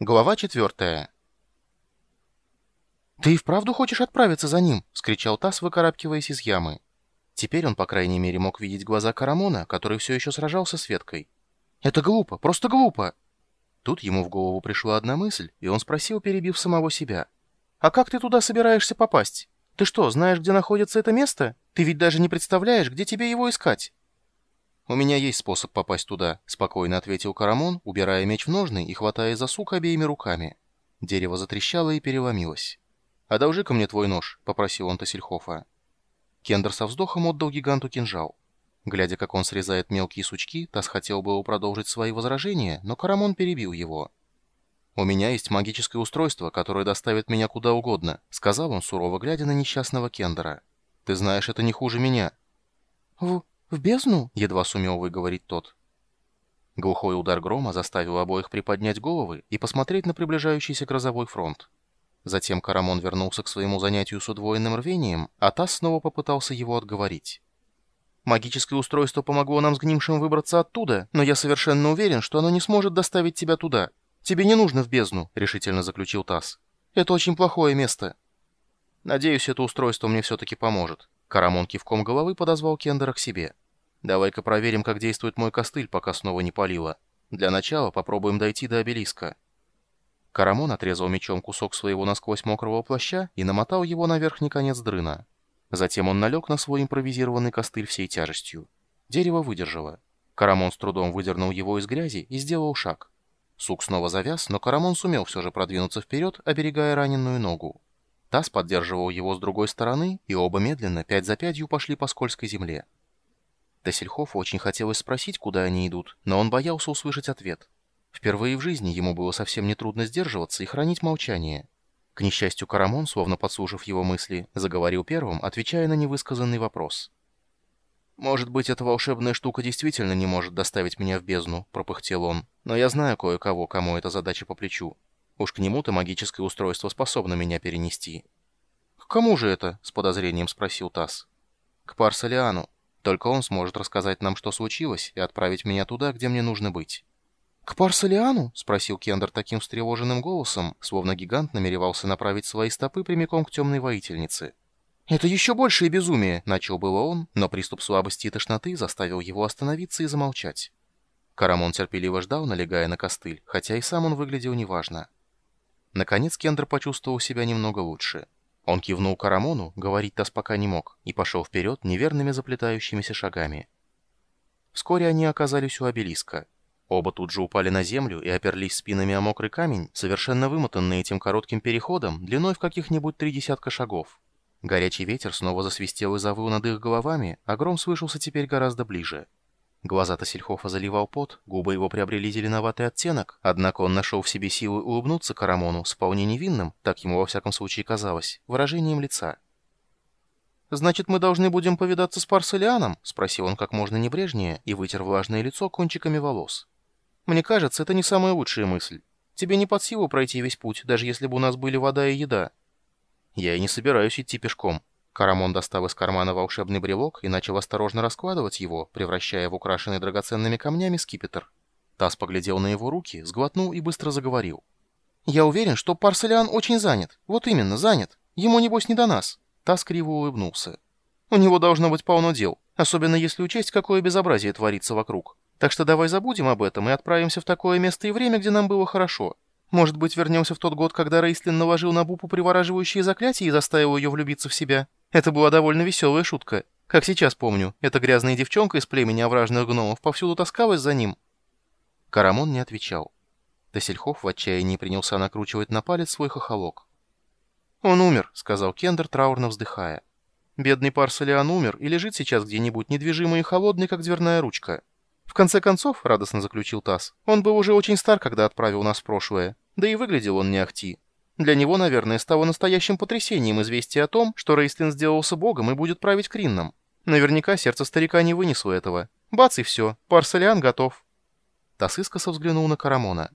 Глава четвертая. «Ты и вправду хочешь отправиться за ним?» — вскричал Тасс, выкарабкиваясь из ямы. Теперь он, по крайней мере, мог видеть глаза Карамона, который все еще сражался с веткой. «Это глупо, просто глупо!» Тут ему в голову пришла одна мысль, и он спросил, перебив самого себя. «А как ты туда собираешься попасть? Ты что, знаешь, где находится это место? Ты ведь даже не представляешь, где тебе его искать?» «У меня есть способ попасть туда», — спокойно ответил Карамон, убирая меч в ножны и хватая за сук обеими руками. Дерево затрещало и переломилось. «Одолжи-ка мне твой нож», — попросил он Тассельхофа. Кендер со вздохом отдал гиганту кинжал. Глядя, как он срезает мелкие сучки, Тасс хотел было продолжить свои возражения, но Карамон перебил его. «У меня есть магическое устройство, которое доставит меня куда угодно», — сказал он, сурово глядя на несчастного Кендера. «Ты знаешь, это не хуже меня». «В... в бездну?» — едва сумел выговорить тот. Глухой удар грома заставил обоих приподнять головы и посмотреть на приближающийся грозовой фронт. Затем Карамон вернулся к своему занятию с удвоенным рвением, а Тасс снова попытался его отговорить. «Магическое устройство помогло нам с Гнимшем выбраться оттуда, но я совершенно уверен, что оно не сможет доставить тебя туда. Тебе не нужно в бездну», — решительно заключил Тасс. «Это очень плохое место». «Надеюсь, это устройство мне все-таки поможет». Карамон кивком головы подозвал Кендера к себе. «Давай-ка проверим, как действует мой костыль, пока снова не палило. Для начала попробуем дойти до обелиска». Карамон отрезал мечом кусок своего насквозь мокрого плаща и намотал его на верхний конец дрына. Затем он налег на свой импровизированный костыль всей тяжестью. Дерево выдержало. Карамон с трудом выдернул его из грязи и сделал шаг. Сук снова завяз, но Карамон сумел все же продвинуться вперед, оберегая раненую ногу. Таз поддерживал его с другой стороны, и оба медленно, пять за пятью, пошли по скользкой земле. Тассельхофу очень хотелось спросить, куда они идут, но он боялся услышать ответ. Впервые в жизни ему было совсем нетрудно сдерживаться и хранить молчание. К несчастью, Карамон, словно подслушав его мысли, заговорил первым, отвечая на невысказанный вопрос. «Может быть, эта волшебная штука действительно не может доставить меня в бездну», — пропыхтел он. «Но я знаю кое-кого, кому эта задача по плечу. Уж к нему-то магическое устройство способно меня перенести». «К кому же это?» — с подозрением спросил Тасс. «К Парсалиану. Только он сможет рассказать нам, что случилось, и отправить меня туда, где мне нужно быть». «К Парсалиану?» — спросил Кендер таким встревоженным голосом, словно гигант намеревался направить свои стопы прямиком к темной воительнице. «Это еще большее безумие!» — начал было он, но приступ слабости и тошноты заставил его остановиться и замолчать. Карамон терпеливо ждал, налегая на костыль, хотя и сам он выглядел неважно. Наконец Кендер почувствовал себя немного лучше. Он кивнул Карамону, говорить Тас пока не мог, и пошел вперед неверными заплетающимися шагами. Вскоре они оказались у обелиска — Оба тут же упали на землю и оперлись спинами о мокрый камень, совершенно вымотанные этим коротким переходом, длиной в каких-нибудь три десятка шагов. Горячий ветер снова засвистел и завыл над их головами, а гром слышался теперь гораздо ближе. Глаза Тассельхофа заливал пот, губы его приобрели зеленоватый оттенок, однако он нашел в себе силы улыбнуться Карамону с вполне невинным, так ему во всяком случае казалось, выражением лица. «Значит, мы должны будем повидаться с Парселианом?» — спросил он как можно небрежнее и вытер влажное лицо кончиками волос. Мне кажется, это не самая лучшая мысль. Тебе не под силу пройти весь путь, даже если бы у нас были вода и еда. Я и не собираюсь идти пешком. Карамон достал из кармана волшебный брелок и начал осторожно раскладывать его, превращая в украшенный драгоценными камнями скипетр. Тасс поглядел на его руки, сглотнул и быстро заговорил. «Я уверен, что Парселиан очень занят. Вот именно, занят. Ему, небось, не до нас». Тасс криво улыбнулся. «У него должно быть полно дел, особенно если учесть, какое безобразие творится вокруг. Так что давай забудем об этом и отправимся в такое место и время, где нам было хорошо. Может быть, вернемся в тот год, когда Рейслин наложил на Бупу привораживающие заклятия и заставил ее влюбиться в себя? Это была довольно веселая шутка. Как сейчас помню, эта грязная девчонка из племени овражных гномов повсюду таскалась за ним. Карамон не отвечал. Тесельхов в отчаянии принялся накручивать на палец свой хохолок. «Он умер», — сказал Кендер, траурно вздыхая. «Бедный Парсалиан умер и лежит сейчас где-нибудь недвижимый и холодный, как дверная ручка. В конце концов, радостно заключил Тасс, он был уже очень стар, когда отправил нас в прошлое. Да и выглядел он не ахти. Для него, наверное, стало настоящим потрясением известие о том, что Рейстлин сделался богом и будет править Кринном. Наверняка сердце старика не вынесло этого. Бац и все, Парсалиан готов. Тасс искоса взглянул на Карамона.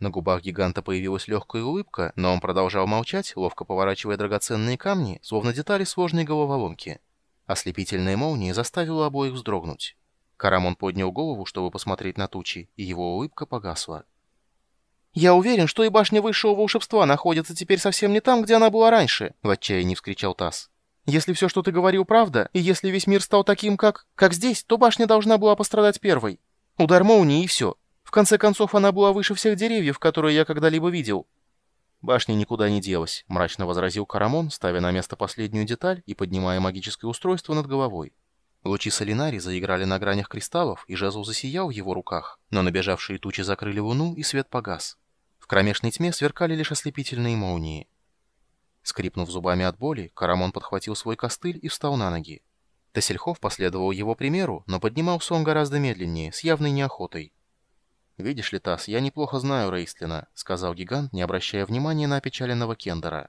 На губах гиганта появилась легкая улыбка, но он продолжал молчать, ловко поворачивая драгоценные камни, словно детали сложной головоломки. Ослепительная молния заставила обоих вздрогнуть. Карамон поднял голову, чтобы посмотреть на тучи, и его улыбка погасла. «Я уверен, что и башня высшего волшебства находится теперь совсем не там, где она была раньше», — в отчаянии вскричал Тасс. «Если все, что ты говорил, правда, и если весь мир стал таким, как... как здесь, то башня должна была пострадать первой. Удар молнии и все. В конце концов, она была выше всех деревьев, которые я когда-либо видел». «Башня никуда не делась», — мрачно возразил Карамон, ставя на место последнюю деталь и поднимая магическое устройство над головой. Лучи Солинари заиграли на гранях кристаллов, и жезл засиял в его руках, но набежавшие тучи закрыли луну, и свет погас. В кромешной тьме сверкали лишь ослепительные молнии. Скрипнув зубами от боли, Карамон подхватил свой костыль и встал на ноги. Тесельхов последовал его примеру, но поднимался он гораздо медленнее, с явной неохотой. «Видишь ли, Тасс, я неплохо знаю Рейстлина», — сказал гигант, не обращая внимания на опечаленного Кендера.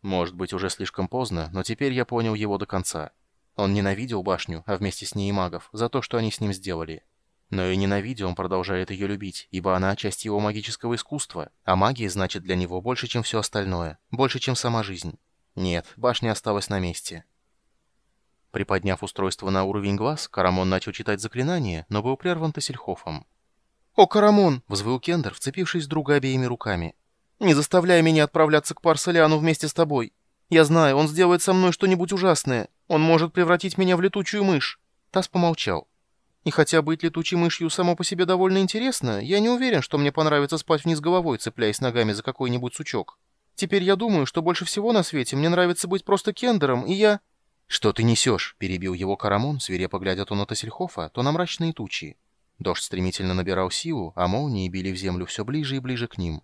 «Может быть, уже слишком поздно, но теперь я понял его до конца. Он ненавидел башню, а вместе с ней и магов, за то, что они с ним сделали. Но и ненавидя, он продолжает ее любить, ибо она часть его магического искусства, а магия значит для него больше, чем все остальное, больше, чем сама жизнь. Нет, башня осталась на месте. Приподняв устройство на уровень глаз, Карамон начал читать заклинание, но был прерван Тассельхофом. «О, Карамон!» — взвыл Кендер, вцепившись друга обеими руками. «Не заставляй меня отправляться к Парсалиану вместе с тобой. Я знаю, он сделает со мной что-нибудь ужасное. Он может превратить меня в летучую мышь». Тасс помолчал. И хотя быть летучей мышью само по себе довольно интересно, я не уверен, что мне понравится спать вниз головой, цепляясь ногами за какой-нибудь сучок. Теперь я думаю, что больше всего на свете мне нравится быть просто кендером, и я...» «Что ты несешь?» — перебил его Карамон, свирепо глядя то на Тассельхофа, то на мрачные тучи. Дождь стремительно набирал силу, а молнии били в землю все ближе и ближе к ним.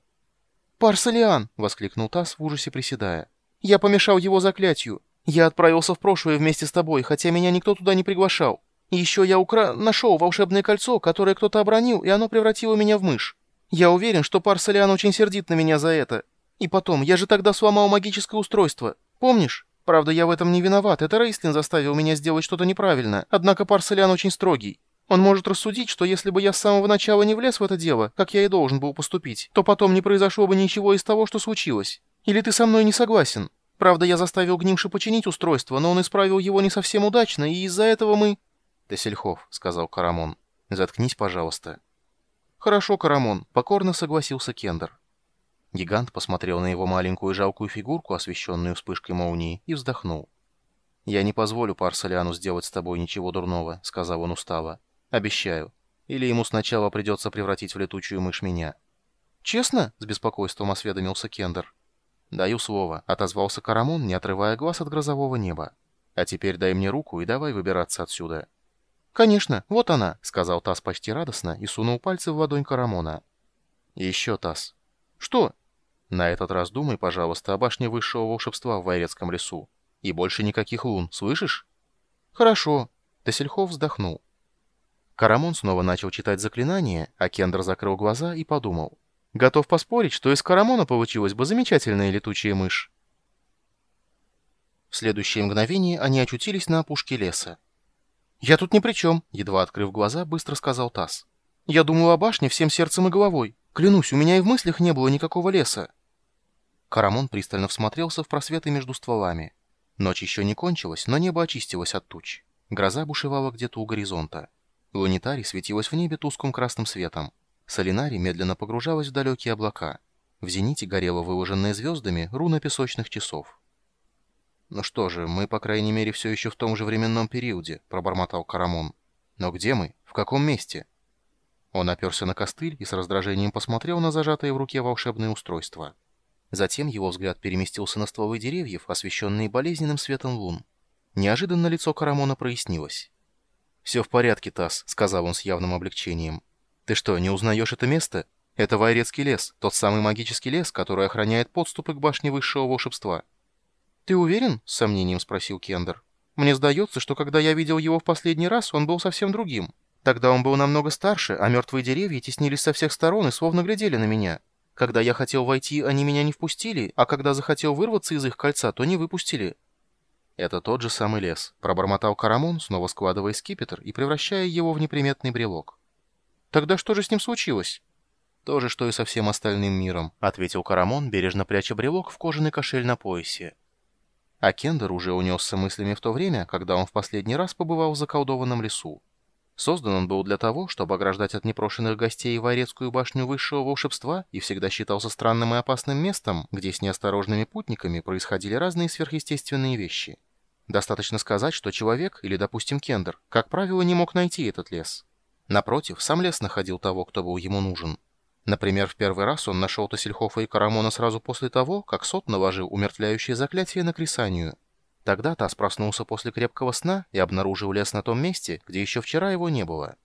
«Парсалиан!» — воскликнул Тасс в ужасе приседая. «Я помешал его заклятию. Я отправился в прошлое вместе с тобой, хотя меня никто туда не приглашал. Еще я укра... нашел волшебное кольцо, которое кто-то обронил, и оно превратило меня в мышь. Я уверен, что Парсалиан очень сердит на меня за это. И потом, я же тогда сломал магическое устройство. Помнишь? Правда, я в этом не виноват. Это Рейслин заставил меня сделать что-то неправильно. Однако Парсалиан очень строгий. Он может рассудить, что если бы я с самого начала не влез в это дело, как я и должен был поступить, то потом не произошло бы ничего из того, что случилось. Или ты со мной не согласен? Правда, я заставил Гнимши починить устройство, но он исправил его не совсем удачно, и из-за этого мы...» «Тесельхов», — сказал Карамон. «Заткнись, пожалуйста». «Хорошо, Карамон», — покорно согласился Кендер. Гигант посмотрел на его маленькую жалкую фигурку, освещенную вспышкой молнии, и вздохнул. «Я не позволю Парсалиану сделать с тобой ничего дурного», — сказал он устало. «Обещаю. Или ему сначала придется превратить в летучую мышь меня». «Честно?» — с беспокойством осведомился Кендер. «Даю слово», — отозвался Карамон, не отрывая глаз от грозового неба. «А теперь дай мне руку и давай выбираться отсюда». «Конечно, вот она», — сказал Тасс почти радостно и сунул пальцы в ладонь Карамона. «И еще, Тасс». «Что?» «На этот раз думай, пожалуйста, о башне высшего волшебства в Вайрецком лесу. И больше никаких лун, слышишь?» «Хорошо». Тесельхов вздохнул. Карамон снова начал читать заклинание, а Кендер закрыл глаза и подумал. «Готов поспорить, что из Карамона получилась бы замечательная летучая мышь». В следующее мгновение они очутились на опушке леса. «Я тут ни при чем», — едва открыв глаза, быстро сказал Тасс. «Я думаю о башне всем сердцем и головой. Клянусь, у меня и в мыслях не было никакого леса». Карамон пристально всмотрелся в просветы между стволами. Ночь еще не кончилась, но небо очистилось от туч. Гроза бушевала где-то у горизонта. Лунитарий светилась в небе тусклым красным светом. Солинари медленно погружалась в далекие облака. В зените горела выложенная звездами руна песочных часов. «Ну что же, мы, по крайней мере, все еще в том же временном периоде», — пробормотал Карамон. «Но где мы? В каком месте?» Он оперся на костыль и с раздражением посмотрел на зажатое в руке волшебное устройство. Затем его взгляд переместился на стволы деревьев, освещенные болезненным светом лун. Неожиданно лицо Карамона прояснилось. «Все в порядке, Тасс», — сказал он с явным облегчением. «Ты что, не узнаешь это место? Это Вайрецкий лес, тот самый магический лес, который охраняет подступы к башне высшего волшебства». «Ты уверен?» — с сомнением спросил Кендер. «Мне сдается, что когда я видел его в последний раз, он был совсем другим. Тогда он был намного старше, а мертвые деревья теснились со всех сторон и словно глядели на меня. Когда я хотел войти, они меня не впустили, а когда захотел вырваться из их кольца, то не выпустили». «Это тот же самый лес», — пробормотал Карамон, снова складывая скипетр и превращая его в неприметный брелок. «Тогда что же с ним случилось?» «То же, что и со всем остальным миром», — ответил Карамон, бережно пряча брелок в кожаный кошель на поясе. А Кендер уже унесся мыслями в то время, когда он в последний раз побывал в заколдованном лесу. Создан он был для того, чтобы ограждать от непрошенных гостей Варецкую башню высшего волшебства и всегда считался странным и опасным местом, где с неосторожными путниками происходили разные сверхъестественные вещи. Достаточно сказать, что человек, или, допустим, кендер, как правило, не мог найти этот лес. Напротив, сам лес находил того, кто был ему нужен. Например, в первый раз он нашел Тассельхофа и Карамона сразу после того, как Сот наложил умертвляющее заклятие на Крисанию. Тогда Тасс проснулся после крепкого сна и обнаружил лес на том месте, где еще вчера его не было.